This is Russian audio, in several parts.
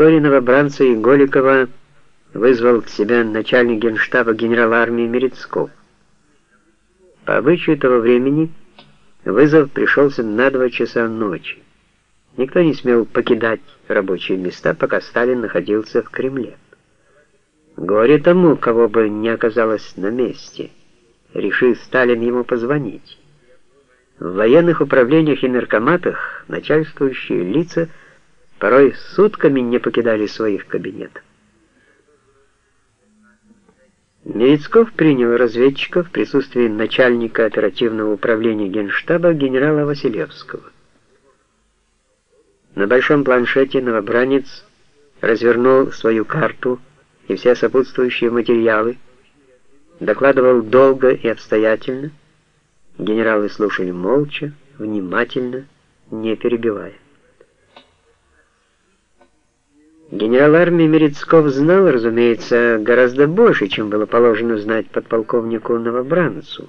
Вскоре новобранца и Голикова вызвал к себе начальник генштаба генерал армии Мерецков. По обычаю того времени вызов пришелся на два часа ночи. Никто не смел покидать рабочие места, пока Сталин находился в Кремле. Горе тому, кого бы не оказалось на месте, решив Сталин ему позвонить. В военных управлениях и наркоматах начальствующие лица порой сутками не покидали своих кабинетов. Мерецков принял разведчика в присутствии начальника оперативного управления Генштаба генерала Василевского. На большом планшете новобранец развернул свою карту и все сопутствующие материалы, докладывал долго и обстоятельно. Генералы слушали молча, внимательно, не перебивая. Генерал армии Мерецков знал, разумеется, гораздо больше, чем было положено знать подполковнику Новобранцу.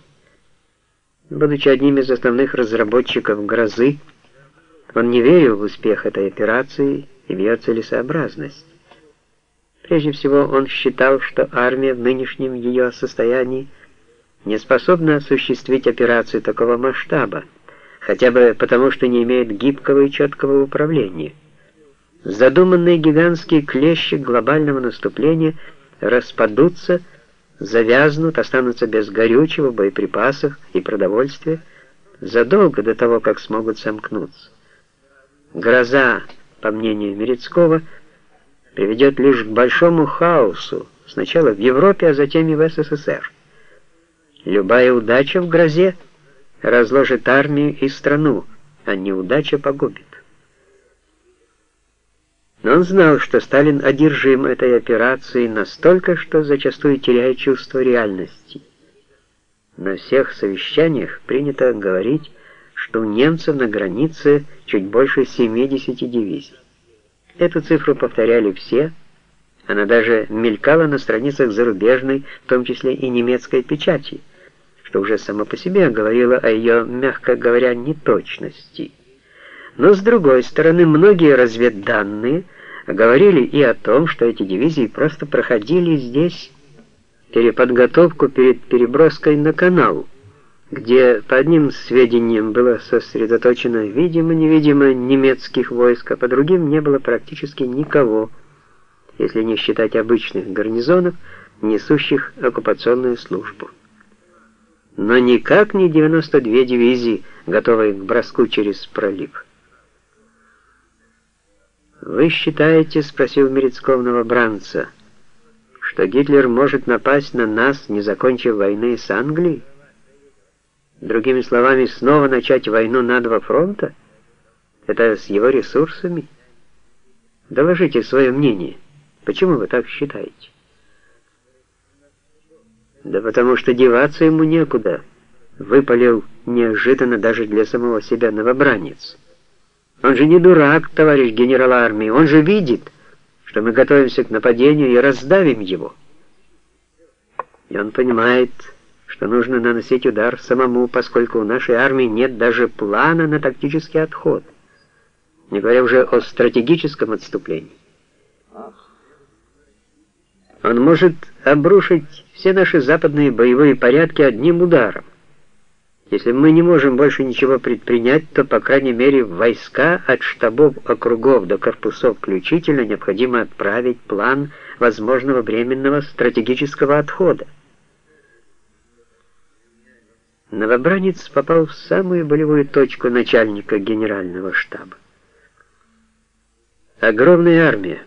Будучи одним из основных разработчиков «Грозы», он не верил в успех этой операции и в ее целесообразность. Прежде всего, он считал, что армия в нынешнем ее состоянии не способна осуществить операцию такого масштаба, хотя бы потому, что не имеет гибкого и четкого управления. Задуманные гигантские клещи глобального наступления распадутся, завязнут, останутся без горючего, боеприпасов и продовольствия задолго до того, как смогут сомкнуться. Гроза, по мнению Мерецкого, приведет лишь к большому хаосу, сначала в Европе, а затем и в СССР. Любая удача в грозе разложит армию и страну, а неудача погубит. Но он знал, что Сталин одержим этой операцией настолько, что зачастую теряет чувство реальности. На всех совещаниях принято говорить, что у немцев на границе чуть больше 70 дивизий. Эту цифру повторяли все, она даже мелькала на страницах зарубежной, в том числе и немецкой печати, что уже само по себе говорило о ее, мягко говоря, неточности. Но, с другой стороны, многие разведданные говорили и о том, что эти дивизии просто проходили здесь переподготовку перед переброской на канал, где по одним сведениям было сосредоточено видимо-невидимо немецких войск, а по другим не было практически никого, если не считать обычных гарнизонов, несущих оккупационную службу. Но никак не 92 дивизии, готовые к броску через пролив. «Вы считаете, — спросил Мерецков новобранца, — что Гитлер может напасть на нас, не закончив войны с Англией? Другими словами, снова начать войну на два фронта? Это с его ресурсами? Доложите свое мнение. Почему вы так считаете?» «Да потому что деваться ему некуда», — выпалил неожиданно даже для самого себя новобранец. Он же не дурак, товарищ генерал армии, он же видит, что мы готовимся к нападению и раздавим его. И он понимает, что нужно наносить удар самому, поскольку у нашей армии нет даже плана на тактический отход, не говоря уже о стратегическом отступлении. Он может обрушить все наши западные боевые порядки одним ударом. Если мы не можем больше ничего предпринять, то, по крайней мере, войска от штабов округов до корпусов включительно необходимо отправить план возможного временного стратегического отхода. Новобранец попал в самую болевую точку начальника генерального штаба. Огромная армия,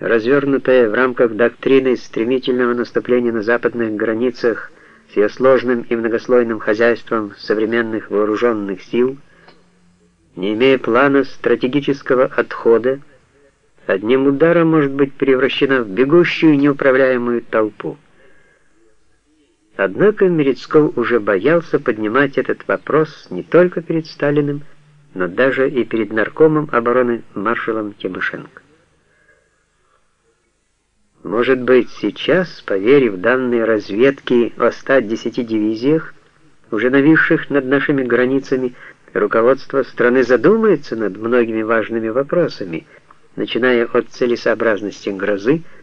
развернутая в рамках доктрины стремительного наступления на западных границах с ее сложным и многослойным хозяйством современных вооруженных сил, не имея плана стратегического отхода, одним ударом может быть превращена в бегущую неуправляемую толпу. Однако Мерецков уже боялся поднимать этот вопрос не только перед Сталиным, но даже и перед наркомом обороны маршалом Тимошенко. Может быть, сейчас, поверив данные разведки о 110 дивизиях, уже нависших над нашими границами, руководство страны задумается над многими важными вопросами начиная от целесообразности грозы,